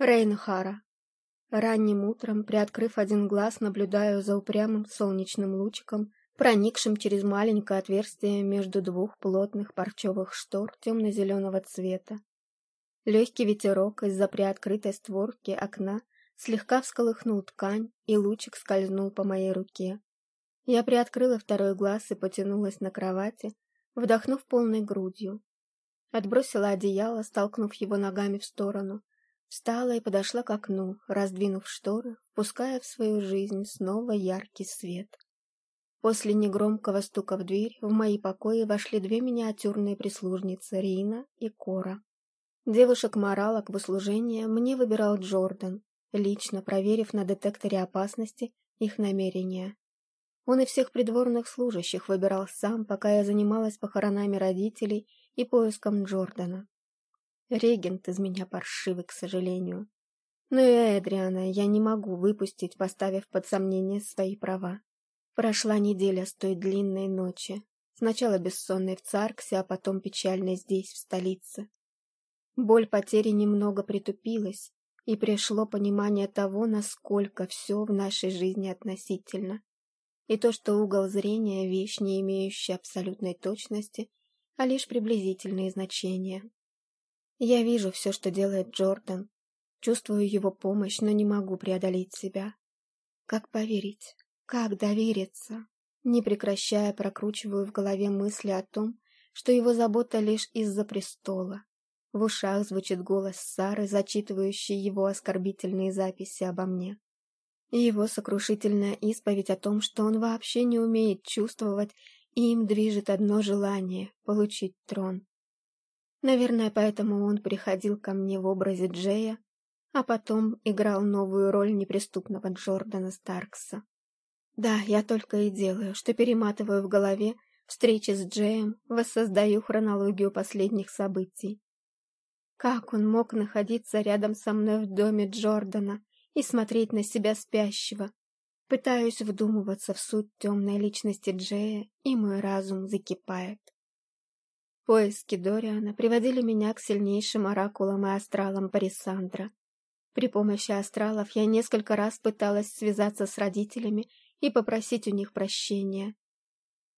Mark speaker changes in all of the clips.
Speaker 1: Рейнхара. Ранним утром, приоткрыв один глаз, наблюдаю за упрямым солнечным лучиком, проникшим через маленькое отверстие между двух плотных парчевых штор темно-зеленого цвета. Легкий ветерок из-за приоткрытой створки окна слегка всколыхнул ткань, и лучик скользнул по моей руке. Я приоткрыла второй глаз и потянулась на кровати, вдохнув полной грудью. Отбросила одеяло, столкнув его ногами в сторону, Встала и подошла к окну, раздвинув шторы, впуская в свою жизнь снова яркий свет. После негромкого стука в дверь в мои покои вошли две миниатюрные прислужницы Рина и Кора. Девушек-моралок в услужение мне выбирал Джордан, лично проверив на детекторе опасности их намерения. Он и всех придворных служащих выбирал сам, пока я занималась похоронами родителей и поиском Джордана. Регент из меня паршивый, к сожалению. Но и Эдриана я не могу выпустить, поставив под сомнение свои права. Прошла неделя с той длинной ночи. Сначала бессонной в Царксе, а потом печальной здесь, в столице. Боль потери немного притупилась, и пришло понимание того, насколько все в нашей жизни относительно. И то, что угол зрения — вещь, не имеющая абсолютной точности, а лишь приблизительные значения. Я вижу все, что делает Джордан. Чувствую его помощь, но не могу преодолеть себя. Как поверить? Как довериться? Не прекращая, прокручиваю в голове мысли о том, что его забота лишь из-за престола. В ушах звучит голос Сары, зачитывающий его оскорбительные записи обо мне. Его сокрушительная исповедь о том, что он вообще не умеет чувствовать, и им движет одно желание — получить трон. Наверное, поэтому он приходил ко мне в образе Джея, а потом играл новую роль неприступного Джордана Старкса. Да, я только и делаю, что перематываю в голове встречи с Джеем, воссоздаю хронологию последних событий. Как он мог находиться рядом со мной в доме Джордана и смотреть на себя спящего? Пытаюсь вдумываться в суть темной личности Джея, и мой разум закипает. Поиски Дориана приводили меня к сильнейшим оракулам и астралам Парисандра. При помощи астралов я несколько раз пыталась связаться с родителями и попросить у них прощения.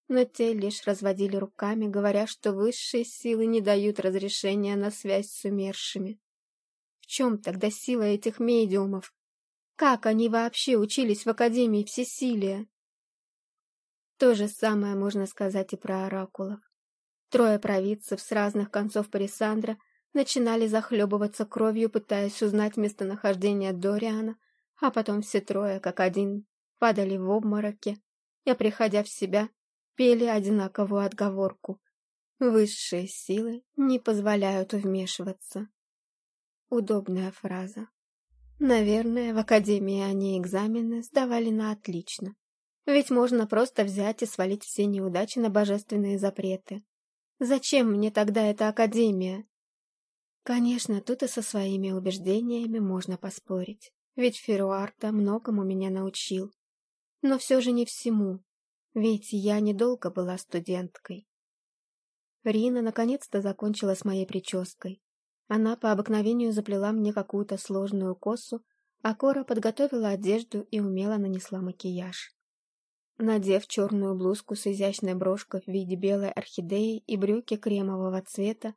Speaker 1: Но те лишь разводили руками, говоря, что высшие силы не дают разрешения на связь с умершими. В чем тогда сила этих медиумов? Как они вообще учились в Академии Всесилия? То же самое можно сказать и про оракулов. Трое провидцев с разных концов Парисандра начинали захлебываться кровью, пытаясь узнать местонахождение Дориана, а потом все трое, как один, падали в обмороке и, приходя в себя, пели одинаковую отговорку. Высшие силы не позволяют вмешиваться. Удобная фраза. Наверное, в академии они экзамены сдавали на отлично. Ведь можно просто взять и свалить все неудачи на божественные запреты. Зачем мне тогда эта академия? Конечно, тут и со своими убеждениями можно поспорить, ведь Феруарта многому меня научил. Но все же не всему, ведь я недолго была студенткой. Рина наконец-то закончила с моей прической. Она по обыкновению заплела мне какую-то сложную косу, а Кора подготовила одежду и умело нанесла макияж. Надев черную блузку с изящной брошкой в виде белой орхидеи и брюки кремового цвета,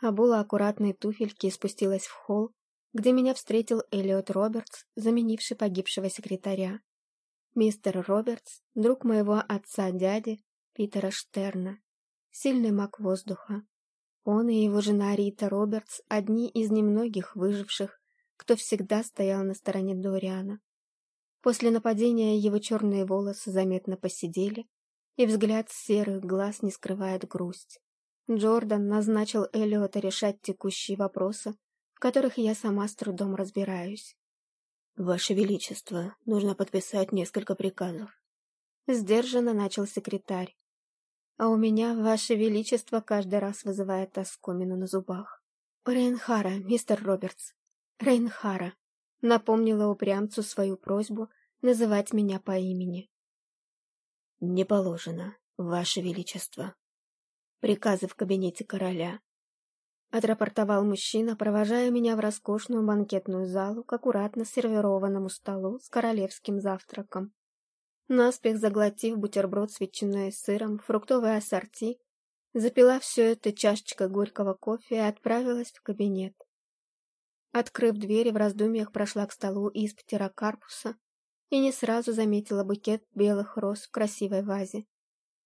Speaker 1: обула аккуратные туфельки и спустилась в холл, где меня встретил Эллиот Робертс, заменивший погибшего секретаря. Мистер Робертс, друг моего отца-дяди, Питера Штерна, сильный маг воздуха. Он и его жена Рита Робертс – одни из немногих выживших, кто всегда стоял на стороне Дориана. После нападения его черные волосы заметно посидели, и взгляд серых глаз не скрывает грусть. Джордан назначил Эллиота решать текущие вопросы, в которых я сама с трудом разбираюсь. «Ваше Величество, нужно подписать несколько приказов». Сдержанно начал секретарь. А у меня, Ваше Величество, каждый раз вызывает оскомину на зубах. «Рейнхара, мистер Робертс, Рейнхара», напомнила упрямцу свою просьбу называть меня по имени. «Не положено, Ваше Величество. Приказы в кабинете короля». отрапортовал мужчина, провожая меня в роскошную банкетную залу к аккуратно сервированному столу с королевским завтраком. Наспех заглотив бутерброд с ветчиной и сыром, фруктовое ассорти, запила все это чашечкой горького кофе и отправилась в кабинет. Открыв дверь, в раздумьях прошла к столу из птерокарпуса и не сразу заметила букет белых роз в красивой вазе.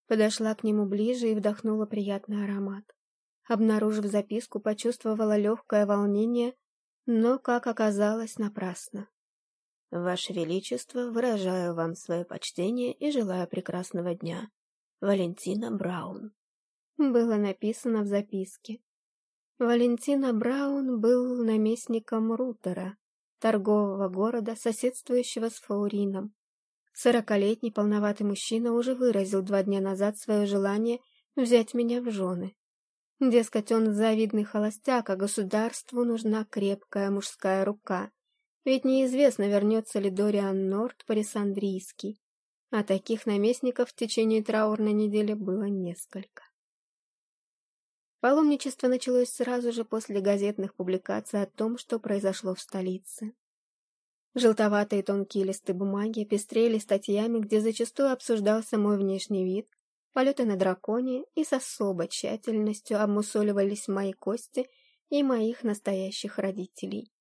Speaker 1: Подошла к нему ближе и вдохнула приятный аромат. Обнаружив записку, почувствовала легкое волнение, но, как оказалось, напрасно. «Ваше Величество, выражаю вам свое почтение и желаю прекрасного дня. Валентина Браун». Было написано в записке. Валентина Браун был наместником Рутера, торгового города, соседствующего с Фаурином. Сорокалетний полноватый мужчина уже выразил два дня назад свое желание взять меня в жены. Дескать, он завидный холостяк, а государству нужна крепкая мужская рука. Ведь неизвестно, вернется ли Дориан Норт Парисандрийский. А таких наместников в течение траурной недели было несколько. Паломничество началось сразу же после газетных публикаций о том, что произошло в столице. Желтоватые тонкие листы бумаги пестрели статьями, где зачастую обсуждался мой внешний вид, полеты на драконе и с особой тщательностью обмусоливались мои кости и моих настоящих родителей.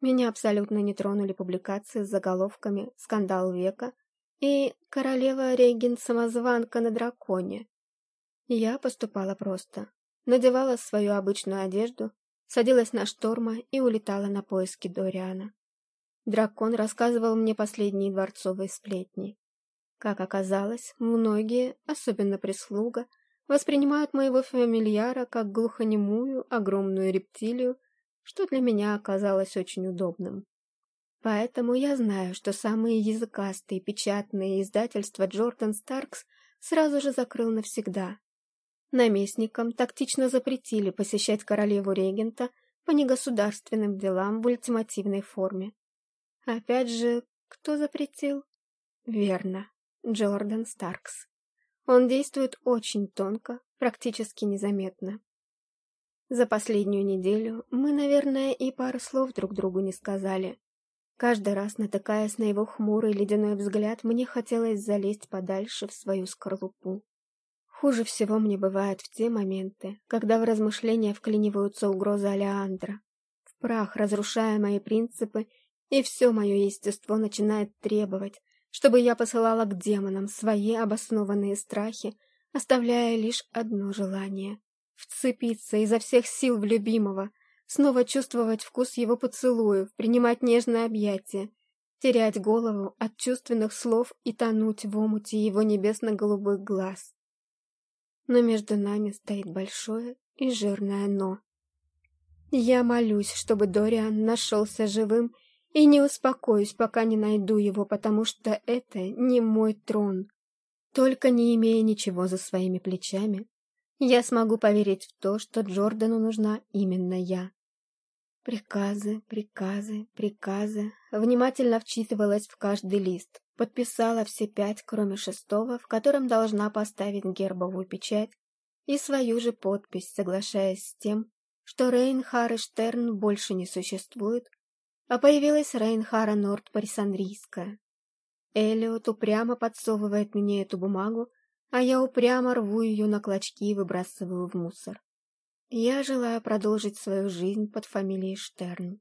Speaker 1: Меня абсолютно не тронули публикации с заголовками «Скандал века» и «Королева Регент-самозванка на драконе». Я поступала просто. Надевала свою обычную одежду, садилась на шторма и улетала на поиски Дориана. Дракон рассказывал мне последние дворцовые сплетни. Как оказалось, многие, особенно прислуга, воспринимают моего фамильяра как глухонемую, огромную рептилию, что для меня оказалось очень удобным. Поэтому я знаю, что самые языкастые печатные издательства Джордан Старкс сразу же закрыл навсегда. Наместникам тактично запретили посещать королеву-регента по негосударственным делам в ультимативной форме. Опять же, кто запретил? Верно, Джордан Старкс. Он действует очень тонко, практически незаметно. За последнюю неделю мы, наверное, и пару слов друг другу не сказали. Каждый раз, натыкаясь на его хмурый ледяной взгляд, мне хотелось залезть подальше в свою скорлупу. Хуже всего мне бывает в те моменты, когда в размышления вклиниваются угрозы Алеандра. В прах разрушая мои принципы, и все мое естество начинает требовать, чтобы я посылала к демонам свои обоснованные страхи, оставляя лишь одно желание — вцепиться изо всех сил в любимого, снова чувствовать вкус его поцелуев, принимать нежное объятие, терять голову от чувственных слов и тонуть в омуте его небесно-голубых глаз. Но между нами стоит большое и жирное «но». Я молюсь, чтобы Дориан нашелся живым и не успокоюсь, пока не найду его, потому что это не мой трон. Только не имея ничего за своими плечами, я смогу поверить в то, что Джордану нужна именно я. Приказы, приказы, приказы. Внимательно вчитывалась в каждый лист, подписала все пять, кроме шестого, в котором должна поставить гербовую печать и свою же подпись, соглашаясь с тем, что Рейнхар и Штерн больше не существуют, а появилась Рейнхара Норд Парисандрийская. Элиот упрямо подсовывает мне эту бумагу, а я упрямо рву ее на клочки и выбрасываю в мусор. Я желаю продолжить свою жизнь под фамилией Штерн.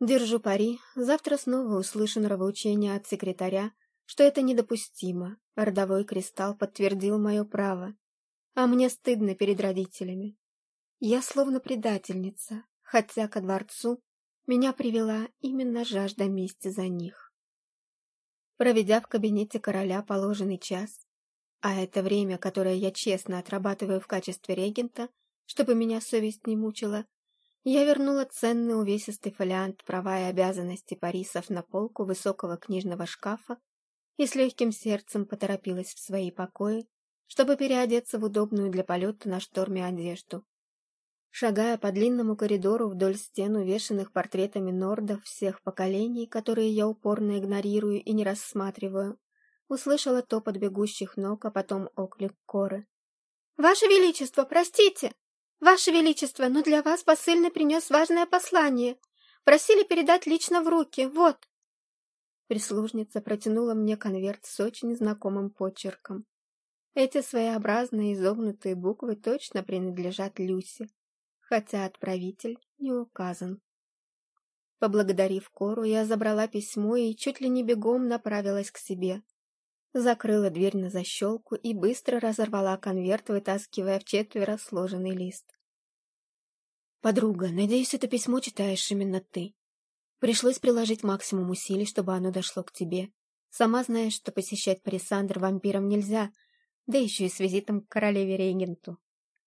Speaker 1: Держу пари, завтра снова услышу нравоучение от секретаря, что это недопустимо. Родовой кристалл подтвердил мое право, а мне стыдно перед родителями. Я словно предательница, хотя ко дворцу меня привела именно жажда мести за них. Проведя в кабинете короля положенный час, а это время, которое я честно отрабатываю в качестве регента, чтобы меня совесть не мучила, я вернула ценный увесистый фолиант права и обязанности Парисов на полку высокого книжного шкафа и с легким сердцем поторопилась в свои покои, чтобы переодеться в удобную для полета на шторме одежду. Шагая по длинному коридору вдоль стен, увешанных портретами нордов всех поколений, которые я упорно игнорирую и не рассматриваю, услышала топот бегущих ног, а потом оклик коры. «Ваше Величество, простите!» «Ваше Величество, но для вас посыльный принес важное послание. Просили передать лично в руки, вот». Прислужница протянула мне конверт с очень знакомым почерком. Эти своеобразные изогнутые буквы точно принадлежат Люсе, хотя отправитель не указан. Поблагодарив Кору, я забрала письмо и чуть ли не бегом направилась к себе. Закрыла дверь на защелку и быстро разорвала конверт, вытаскивая в четверо сложенный лист. «Подруга, надеюсь, это письмо читаешь именно ты. Пришлось приложить максимум усилий, чтобы оно дошло к тебе. Сама знаешь, что посещать Парисандр вампирам нельзя, да еще и с визитом к королеве-регенту.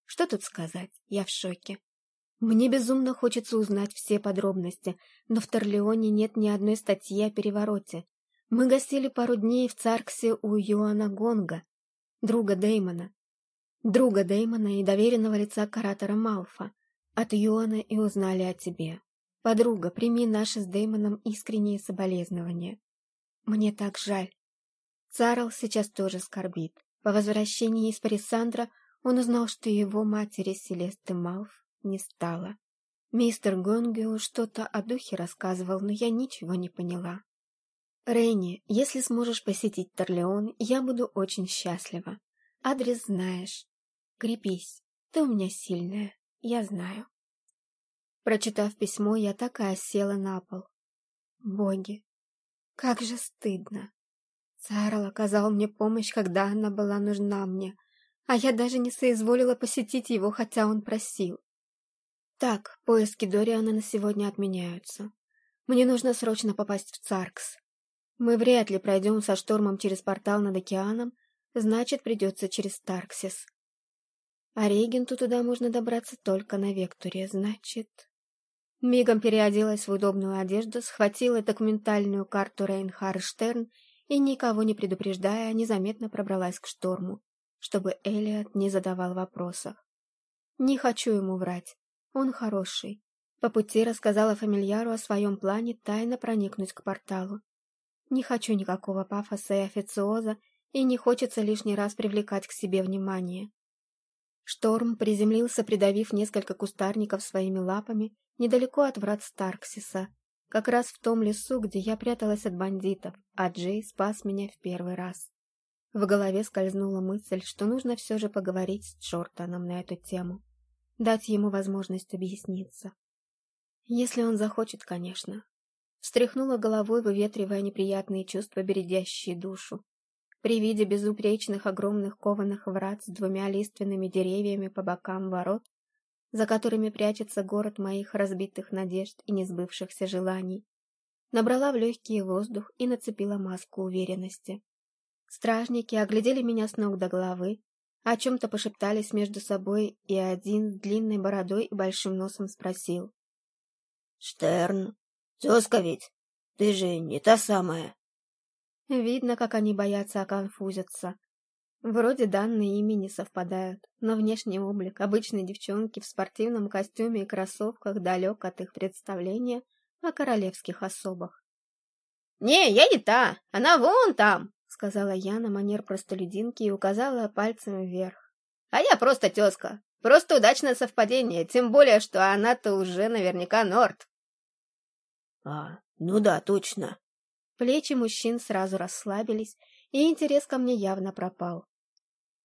Speaker 1: Что тут сказать? Я в шоке. Мне безумно хочется узнать все подробности, но в Торлеоне нет ни одной статьи о перевороте. Мы гостили пару дней в Царксе у Юана Гонга, друга Деймона. Друга Деймона и доверенного лица каратора Малфа. От Юана и узнали о тебе. Подруга, прими наши с Деймоном искренние соболезнования. Мне так жаль. Царл сейчас тоже скорбит. По возвращении из Парисандра он узнал, что его матери Селесты Малф не стало. Мистер Гонгио что-то о духе рассказывал, но я ничего не поняла. Рейни, если сможешь посетить Торлеон, я буду очень счастлива. Адрес знаешь. Крепись, ты у меня сильная, я знаю. Прочитав письмо, я такая села на пол. Боги, как же стыдно. Царл оказал мне помощь, когда она была нужна мне, а я даже не соизволила посетить его, хотя он просил. Так, поиски Дориана на сегодня отменяются. Мне нужно срочно попасть в Царкс. Мы вряд ли пройдем со штормом через портал над океаном, значит, придется через Тарксис. А регенту туда можно добраться только на Векторе, значит... Мигом переоделась в удобную одежду, схватила документальную карту Рейнхарштерн и, никого не предупреждая, незаметно пробралась к шторму, чтобы Элиот не задавал вопросов. Не хочу ему врать. Он хороший. По пути рассказала фамильяру о своем плане тайно проникнуть к порталу. Не хочу никакого пафоса и официоза, и не хочется лишний раз привлекать к себе внимание. Шторм приземлился, придавив несколько кустарников своими лапами недалеко от врат Старксиса, как раз в том лесу, где я пряталась от бандитов, а Джей спас меня в первый раз. В голове скользнула мысль, что нужно все же поговорить с Джортаном на эту тему дать ему возможность объясниться. Если он захочет, конечно. Встряхнула головой, выветривая неприятные чувства, бередящие душу. При виде безупречных огромных кованых врат с двумя лиственными деревьями по бокам ворот, за которыми прячется город моих разбитых надежд и несбывшихся желаний, набрала в легкий воздух и нацепила маску уверенности. Стражники оглядели меня с ног до головы, о чем-то пошептались между собой, и один с длинной бородой и большим носом спросил. «Штерн, тезка ведь? Ты же не та самая?» Видно, как они боятся оконфузиться. Вроде данные имени совпадают, но внешний облик обычной девчонки в спортивном костюме и кроссовках далек от их представления о королевских особах. «Не, я не та, она вон там!» сказала я на манер простолюдинки и указала пальцем вверх. «А я просто тезка. Просто удачное совпадение, тем более, что она-то уже наверняка Норт». «А, ну да, точно». Плечи мужчин сразу расслабились, и интерес ко мне явно пропал.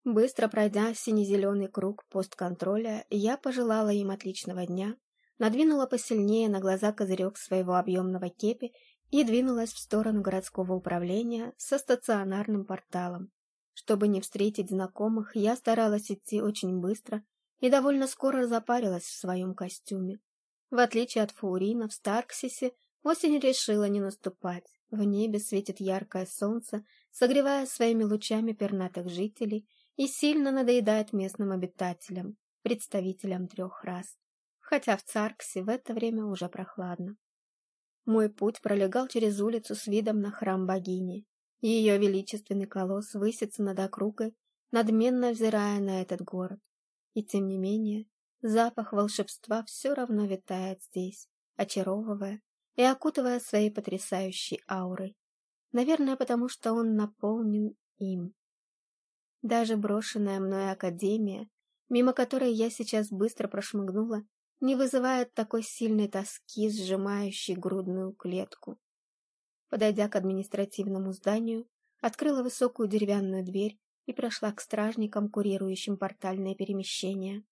Speaker 1: Быстро пройдя сине-зеленый круг постконтроля, я пожелала им отличного дня, надвинула посильнее на глаза козырек своего объемного кепи и двинулась в сторону городского управления со стационарным порталом. Чтобы не встретить знакомых, я старалась идти очень быстро и довольно скоро запарилась в своем костюме. В отличие от Фаурина, в Старксисе осень решила не наступать. В небе светит яркое солнце, согревая своими лучами пернатых жителей и сильно надоедает местным обитателям, представителям трех рас. Хотя в Царксе в это время уже прохладно. Мой путь пролегал через улицу с видом на храм богини. Ее величественный колосс высится над округой, надменно взирая на этот город. И тем не менее, запах волшебства все равно витает здесь, очаровывая и окутывая своей потрясающей аурой. Наверное, потому что он наполнен им. Даже брошенная мной академия мимо которой я сейчас быстро прошмыгнула, не вызывает такой сильной тоски, сжимающей грудную клетку. Подойдя к административному зданию, открыла высокую деревянную дверь и прошла к стражникам, курирующим портальное перемещение.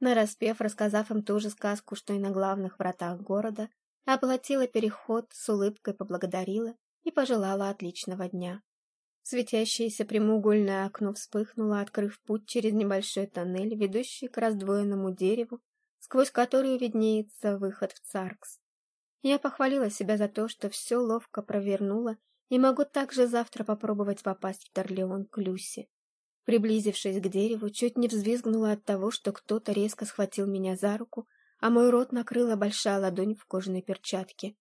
Speaker 1: Нараспев, рассказав им ту же сказку, что и на главных вратах города, оплатила переход, с улыбкой поблагодарила и пожелала отличного дня. Светящееся прямоугольное окно вспыхнуло, открыв путь через небольшой тоннель, ведущий к раздвоенному дереву, сквозь который виднеется выход в Царкс. Я похвалила себя за то, что все ловко провернула и могу также завтра попробовать попасть в Торлеон к Люси. Приблизившись к дереву, чуть не взвизгнула от того, что кто-то резко схватил меня за руку, а мой рот накрыла большая ладонь в кожаной перчатке.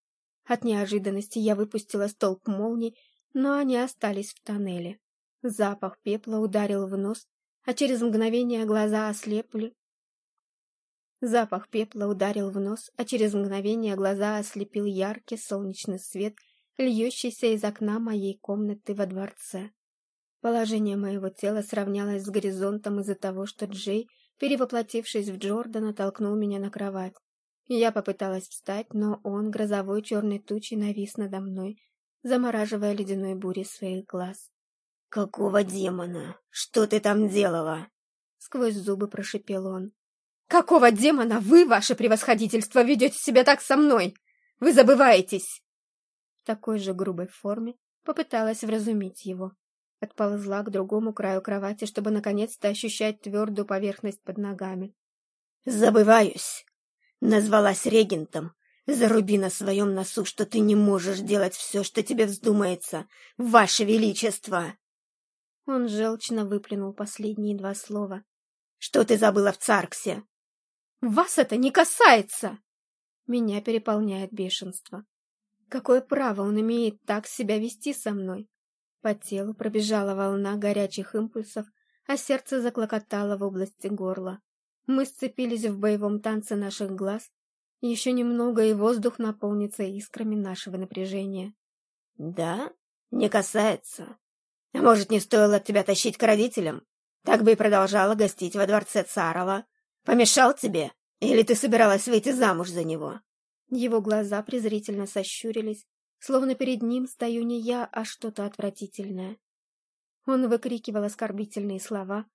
Speaker 1: От неожиданности я выпустила столб молний, но они остались в тоннеле. Запах пепла ударил в нос, а через мгновение глаза ослепли. Запах пепла ударил в нос, а через мгновение глаза ослепил яркий солнечный свет, льющийся из окна моей комнаты во дворце. Положение моего тела сравнялось с горизонтом из-за того, что Джей, перевоплотившись в Джордана, толкнул меня на кровать. Я попыталась встать, но он, грозовой черной тучей, навис надо мной, замораживая ледяной бурей своих глаз.
Speaker 2: «Какого демона? Что ты там делала?»
Speaker 1: Сквозь зубы прошипел он. «Какого демона вы, ваше превосходительство, ведете себя так со мной? Вы забываетесь!» В такой же грубой форме попыталась вразумить его. Отползла к другому краю кровати, чтобы наконец-то ощущать твердую поверхность под ногами.
Speaker 2: «Забываюсь!» Назвалась регентом. Заруби на своем носу, что ты не можешь делать все, что тебе вздумается, Ваше Величество!»
Speaker 1: Он желчно выплюнул последние два слова.
Speaker 2: «Что ты забыла в Царксе?»
Speaker 1: «Вас это не касается!» Меня переполняет бешенство. Какое право он имеет так себя вести со мной? По телу пробежала волна горячих импульсов, а сердце заклокотало в области горла. Мы сцепились в боевом танце наших глаз. Еще немного, и воздух наполнится искрами нашего напряжения.
Speaker 2: «Да? Не касается. А может, не стоило тебя тащить к родителям? Так бы и продолжала гостить во дворце Царова. Помешал тебе? Или ты собиралась выйти замуж за него?»
Speaker 1: Его глаза презрительно сощурились, словно перед ним стою не я, а что-то отвратительное. Он выкрикивал оскорбительные слова,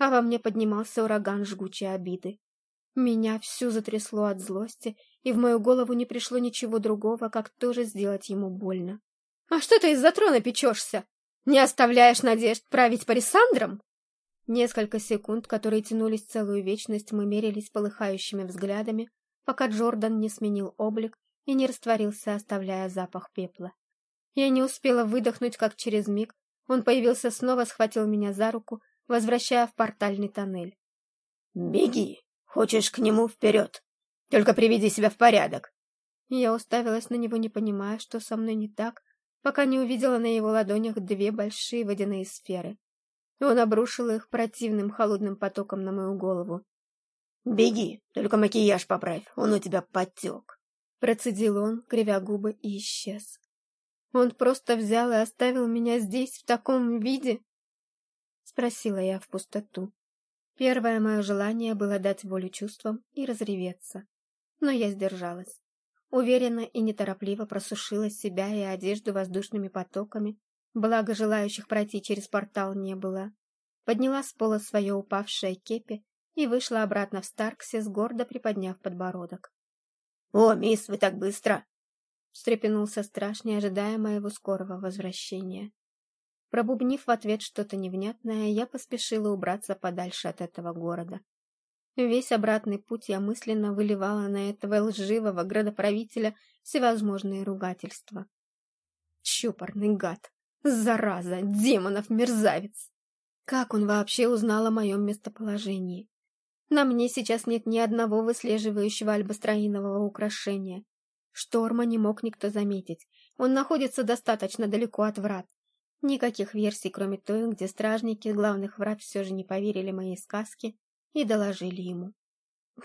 Speaker 1: а во мне поднимался ураган жгучей обиды. Меня всю затрясло от злости, и в мою голову не пришло ничего другого, как тоже сделать ему больно. «А что ты из-за трона печешься? Не оставляешь надежд править Парисандром?» Несколько секунд, которые тянулись целую вечность, мы мерились полыхающими взглядами, пока Джордан не сменил облик и не растворился, оставляя запах пепла. Я не успела выдохнуть, как через миг он появился снова, схватил меня за руку, возвращая в портальный тоннель.
Speaker 2: «Беги! Хочешь к нему вперед! Только приведи себя в порядок!»
Speaker 1: Я уставилась на него, не понимая, что со мной не так, пока не увидела на его ладонях две большие водяные сферы. Он обрушил их противным холодным потоком на мою голову.
Speaker 2: «Беги, только макияж поправь, он у тебя потек!»
Speaker 1: Процедил он, кривя губы, и исчез. Он просто взял и оставил меня здесь, в таком виде? Спросила я в пустоту. Первое мое желание было дать волю чувствам и разреветься. Но я сдержалась. Уверенно и неторопливо просушила себя и одежду воздушными потоками, благо желающих пройти через портал не было. Подняла с пола свое упавшее кепи и вышла обратно в Старксе, с гордо приподняв подбородок.
Speaker 2: «О, мисс, вы так быстро!»
Speaker 1: встрепенулся страж, не ожидая моего скорого возвращения. Пробубнив в ответ что-то невнятное, я поспешила убраться подальше от этого города. Весь обратный путь я мысленно выливала на этого лживого градоправителя всевозможные ругательства. Чупорный гад! Зараза! Демонов мерзавец! Как он вообще узнал о моем местоположении? На мне сейчас нет ни одного выслеживающего альбастроинового украшения. Шторма не мог никто заметить. Он находится достаточно далеко от врат. Никаких версий, кроме той, где стражники главных врат все же не поверили моей сказке и доложили ему.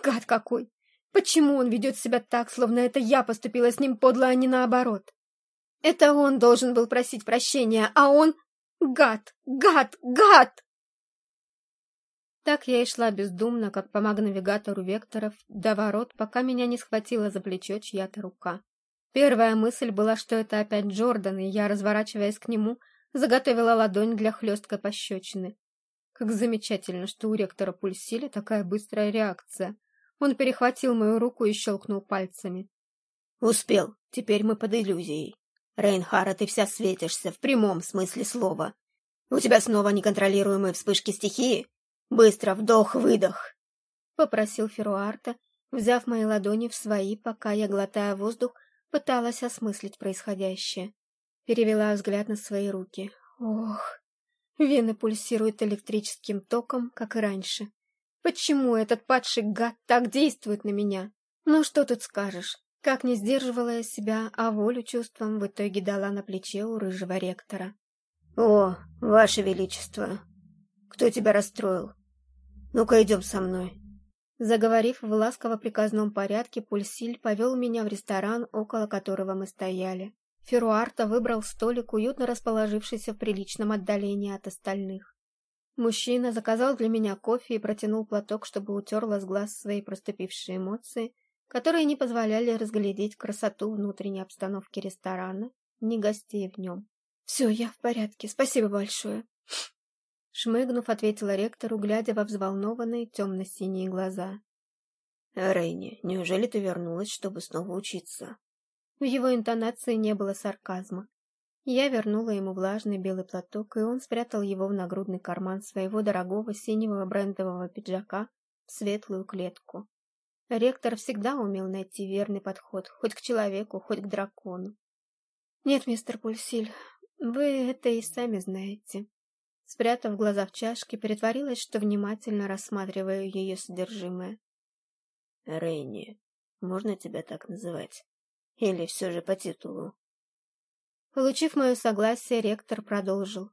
Speaker 1: Гад какой! Почему он ведет себя так, словно это я поступила с ним подло, а не наоборот? Это он должен был просить прощения, а он... Гад! Гад! Гад! Так я и шла бездумно, как по магнавигатору векторов, до ворот, пока меня не схватила за плечо чья-то рука. Первая мысль была, что это опять Джордан, и я, разворачиваясь к нему, заготовила ладонь для хлесткой пощечины. Как замечательно, что у ректора Пульсили такая быстрая реакция. Он перехватил мою руку и щелкнул пальцами.
Speaker 2: «Успел. Теперь мы под иллюзией. Рейнхара, ты вся светишься, в прямом смысле слова. У тебя снова неконтролируемые вспышки стихии? Быстро, вдох-выдох!»
Speaker 1: Попросил Феруарта, взяв мои ладони в свои, пока я, глотая воздух, пыталась осмыслить происходящее. Перевела взгляд на свои руки. Ох, вены пульсируют электрическим током, как и раньше. Почему этот падший гад так действует на меня? Ну что тут скажешь? Как не сдерживала я себя, а волю чувством в итоге дала на плече у рыжего ректора.
Speaker 2: «О, ваше величество! Кто тебя расстроил? Ну-ка, идем со мной!»
Speaker 1: Заговорив в ласково-приказном порядке, Пульсиль повел меня в ресторан, около которого мы стояли. Феруарта выбрал столик, уютно расположившийся в приличном отдалении от остальных. Мужчина заказал для меня кофе и протянул платок, чтобы утерла с глаз свои проступившие эмоции, которые не позволяли разглядеть красоту внутренней обстановки ресторана, ни гостей в нем. «Все, я в порядке, спасибо большое!» Шмыгнув, ответила ректору, глядя во взволнованные темно-синие глаза.
Speaker 2: «Рейни, неужели ты вернулась, чтобы снова учиться?»
Speaker 1: В его интонации не было сарказма. Я вернула ему влажный белый платок, и он спрятал его в нагрудный карман своего дорогого синего брендового пиджака в светлую клетку. Ректор всегда умел найти верный подход, хоть к человеку, хоть к дракону. «Нет, мистер Пульсиль, вы это и сами знаете». Спрятав глаза в чашке, притворилась, что внимательно рассматриваю ее содержимое.
Speaker 2: «Рейни, можно тебя так называть? Или все же по титулу?»
Speaker 1: Получив мое согласие, ректор продолжил.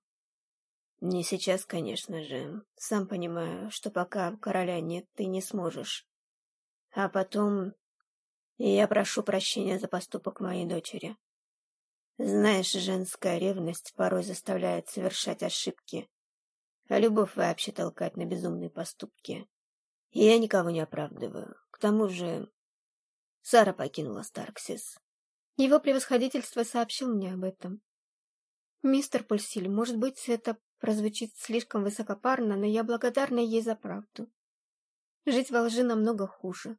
Speaker 2: «Не сейчас, конечно же. Сам понимаю, что пока короля нет, ты не сможешь. А потом я прошу прощения за поступок моей дочери. Знаешь, женская ревность порой заставляет совершать ошибки, а любовь вообще толкает на безумные поступки. И я никого не оправдываю. К тому же Сара покинула Старксис.
Speaker 1: Его превосходительство сообщил мне об этом. Мистер Пульсиль, может быть, это прозвучит слишком высокопарно, но я благодарна ей за правду. Жить во лжи намного хуже.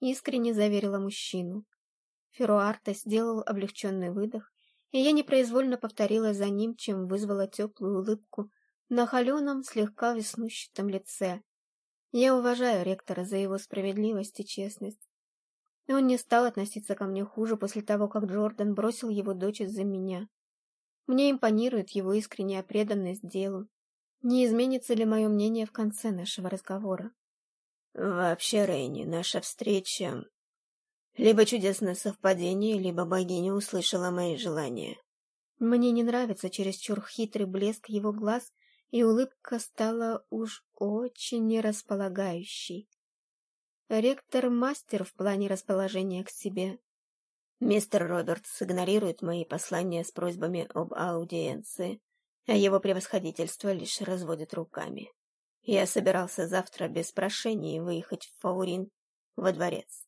Speaker 1: Искренне заверила мужчину. Феруарта сделал облегченный выдох и я непроизвольно повторила за ним, чем вызвала теплую улыбку на холеном, слегка веснущатом лице. Я уважаю ректора за его справедливость и честность. Он не стал относиться ко мне хуже после того, как Джордан бросил его дочь из-за меня. Мне импонирует его искренняя преданность делу. Не изменится ли мое мнение в конце нашего разговора?
Speaker 2: Вообще, Рейни, наша встреча либо чудесное совпадение, либо богиня услышала мои желания.
Speaker 1: Мне не нравится чересчур хитрый блеск его глаз, и улыбка стала уж очень нерасполагающей. Ректор мастер в плане расположения к себе.
Speaker 2: Мистер Робертс игнорирует мои послания с просьбами об аудиенции, а его превосходительство лишь разводит руками. Я собирался завтра без прошений выехать в Фаурин во дворец.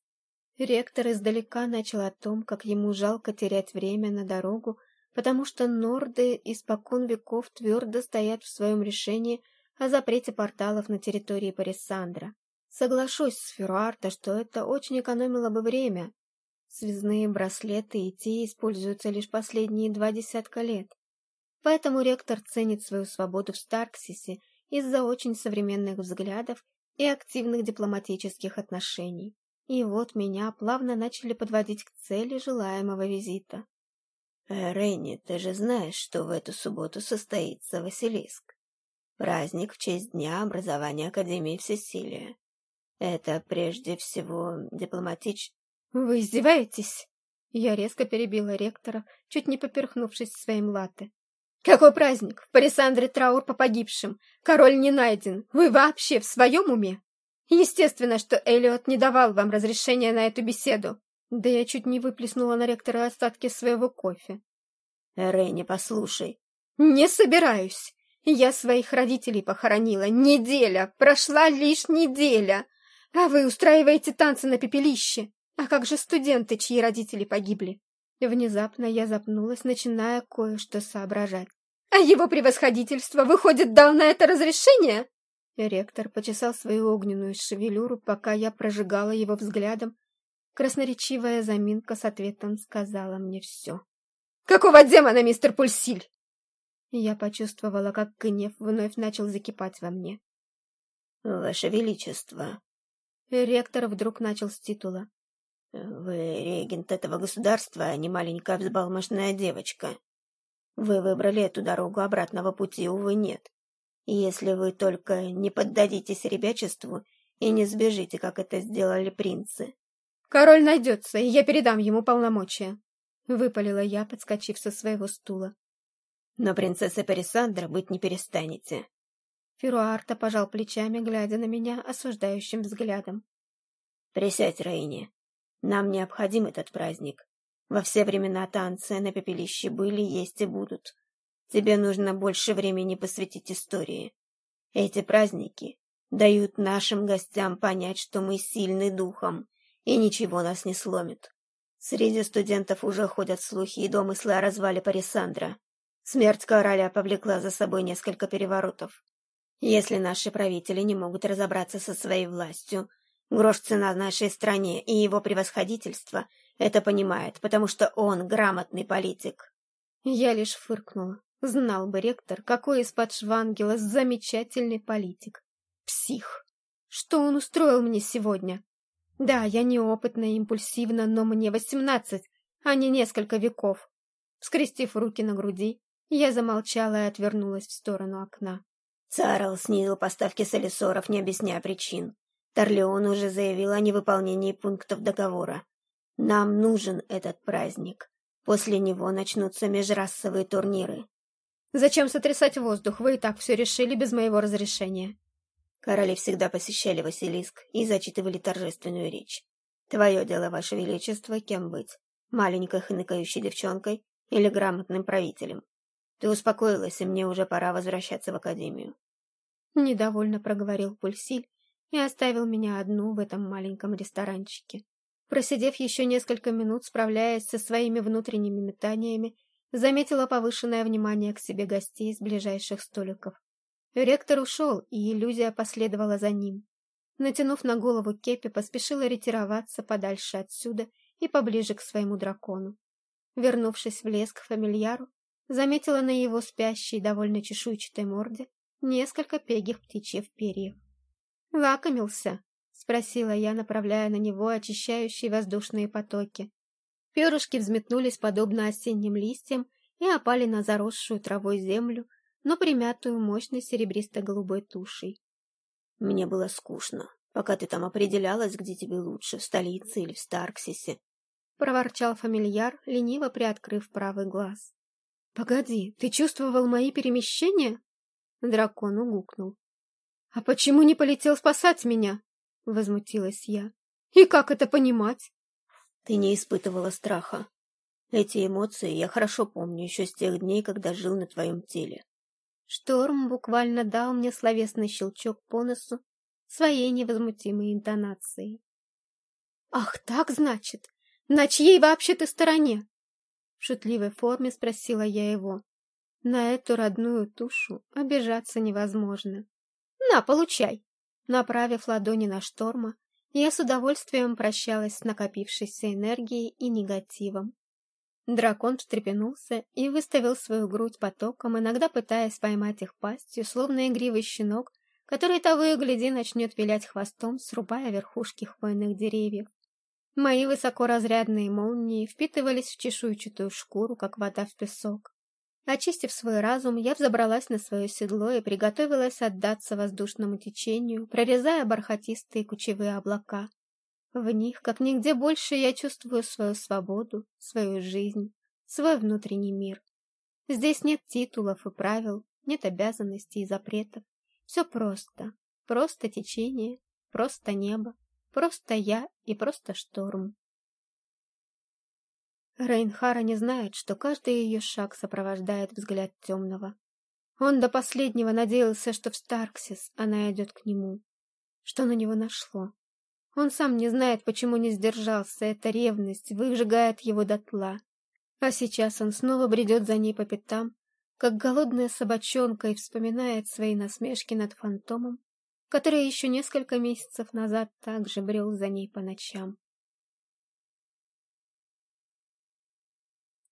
Speaker 1: Ректор издалека начал о том, как ему жалко терять время на дорогу, потому что норды испокон веков твердо стоят в своем решении о запрете порталов на территории Парисандра. Соглашусь с Феруарта, что это очень экономило бы время. Связные браслеты и те используются лишь последние два десятка лет. Поэтому ректор ценит свою свободу в Старксисе из-за очень современных взглядов и активных дипломатических отношений. И вот меня плавно начали подводить к цели желаемого визита.
Speaker 2: Э, «Ренни, ты же знаешь, что в эту субботу состоится Василиск. Праздник в честь Дня образования Академии Всесилия. Это прежде всего дипломатич...»
Speaker 1: «Вы издеваетесь?» Я резко перебила ректора, чуть не поперхнувшись своим латы. «Какой праздник? В Парисандре траур по погибшим. Король не найден. Вы вообще в своем уме?» Естественно, что Эллиот не давал вам разрешения на эту беседу. Да я чуть не выплеснула на ректора остатки своего кофе.
Speaker 2: Рейни, послушай.
Speaker 1: Не собираюсь. Я своих родителей похоронила. Неделя! Прошла лишь неделя! А вы устраиваете танцы на пепелище! А как же студенты, чьи родители погибли? Внезапно я запнулась, начиная кое-что соображать. «А его превосходительство, выходит, дал на это разрешение?» Ректор почесал свою огненную шевелюру, пока я прожигала его взглядом. Красноречивая заминка с ответом сказала мне все. «Какого демона, мистер Пульсиль?» Я почувствовала, как гнев вновь начал закипать во мне.
Speaker 2: «Ваше Величество!»
Speaker 1: Ректор вдруг начал с титула.
Speaker 2: «Вы регент этого государства, а не маленькая взбалмошная девочка. Вы выбрали эту дорогу, обратного пути, увы, нет. Если вы только не поддадитесь ребячеству и не сбежите, как это сделали принцы».
Speaker 1: «Король найдется, и я передам ему полномочия», — выпалила я, подскочив со своего стула.
Speaker 2: «Но принцесса Пересандра быть не перестанете».
Speaker 1: Феруарта пожал плечами, глядя на меня осуждающим взглядом.
Speaker 2: «Присядь, Рейни. Нам необходим этот праздник. Во все времена танцы на пепелище были, есть и будут. Тебе нужно больше времени посвятить истории. Эти праздники дают нашим гостям понять, что мы сильны духом, и ничего нас не сломит. Среди студентов уже ходят слухи и домыслы о развале Парисандра. Смерть короля повлекла за собой несколько переворотов. Если наши правители не могут разобраться со своей властью, Грош цена нашей стране, и его превосходительство это понимает, потому что он грамотный политик.
Speaker 1: Я лишь фыркнула. Знал бы ректор, какой из-под Швангела замечательный политик. Псих. Что он устроил мне сегодня? Да, я неопытна и импульсивна, но мне восемнадцать, а не несколько веков. Скрестив руки на груди, я замолчала и отвернулась в сторону окна.
Speaker 2: Царл снизил поставки солисоров, не объясняя причин. Торлеон уже заявил о невыполнении пунктов договора. Нам нужен этот праздник. После него начнутся межрасовые турниры.
Speaker 1: Зачем сотрясать воздух? Вы и так все решили без моего разрешения.
Speaker 2: Короли всегда посещали Василиск и зачитывали торжественную речь. Твое дело, Ваше Величество, кем быть? Маленькой хныкающей девчонкой или грамотным правителем? Ты успокоилась, и мне уже пора возвращаться в Академию.
Speaker 1: Недовольно проговорил Пульсиль, и оставил меня одну в этом маленьком ресторанчике. Просидев еще несколько минут, справляясь со своими внутренними метаниями, заметила повышенное внимание к себе гостей с ближайших столиков. Ректор ушел, и иллюзия последовала за ним. Натянув на голову кепи, поспешила ретироваться подальше отсюда и поближе к своему дракону. Вернувшись в лес к фамильяру, заметила на его спящей, довольно чешуйчатой морде несколько пегих птичьих перьев. «Лакомился?» — спросила я, направляя на него очищающие воздушные потоки. Перышки взметнулись подобно осенним листьям и опали на заросшую травой землю, но примятую мощной серебристо-голубой тушей.
Speaker 2: «Мне было скучно, пока ты там определялась, где тебе лучше, в столице или в Старксисе», —
Speaker 1: проворчал фамильяр, лениво приоткрыв правый глаз. «Погоди, ты чувствовал мои перемещения?» Дракон угукнул. «А почему не полетел спасать меня?» — возмутилась я. «И как это понимать?»
Speaker 2: «Ты не испытывала страха. Эти эмоции я хорошо помню еще с тех дней, когда жил на твоем теле».
Speaker 1: Шторм буквально дал мне словесный щелчок по носу своей невозмутимой интонацией. «Ах, так, значит? На чьей вообще ты стороне?» В шутливой форме спросила я его. На эту родную тушу обижаться невозможно. «На, получай!» Направив ладони на шторма, я с удовольствием прощалась с накопившейся энергией и негативом. Дракон встрепенулся и выставил свою грудь потоком, иногда пытаясь поймать их пастью, словно игривый щенок, который того и гляди начнет вилять хвостом, срубая верхушки хвойных деревьев. Мои высокоразрядные молнии впитывались в чешуйчатую шкуру, как вода в песок. Очистив свой разум, я взобралась на свое седло и приготовилась отдаться воздушному течению, прорезая бархатистые кучевые облака. В них, как нигде больше, я чувствую свою свободу, свою жизнь, свой внутренний мир. Здесь нет титулов и правил, нет обязанностей и запретов. Все просто. Просто течение, просто небо, просто я и просто шторм. Рейнхара не знает, что каждый ее шаг сопровождает взгляд темного. Он до последнего надеялся, что в Старксис она идет к нему. Что на него нашло? Он сам не знает, почему не сдержался. Эта ревность выжигает его дотла. А сейчас он снова бредет за ней по пятам, как голодная собачонка, и вспоминает свои насмешки над фантомом, который еще несколько месяцев назад также брел за ней по ночам.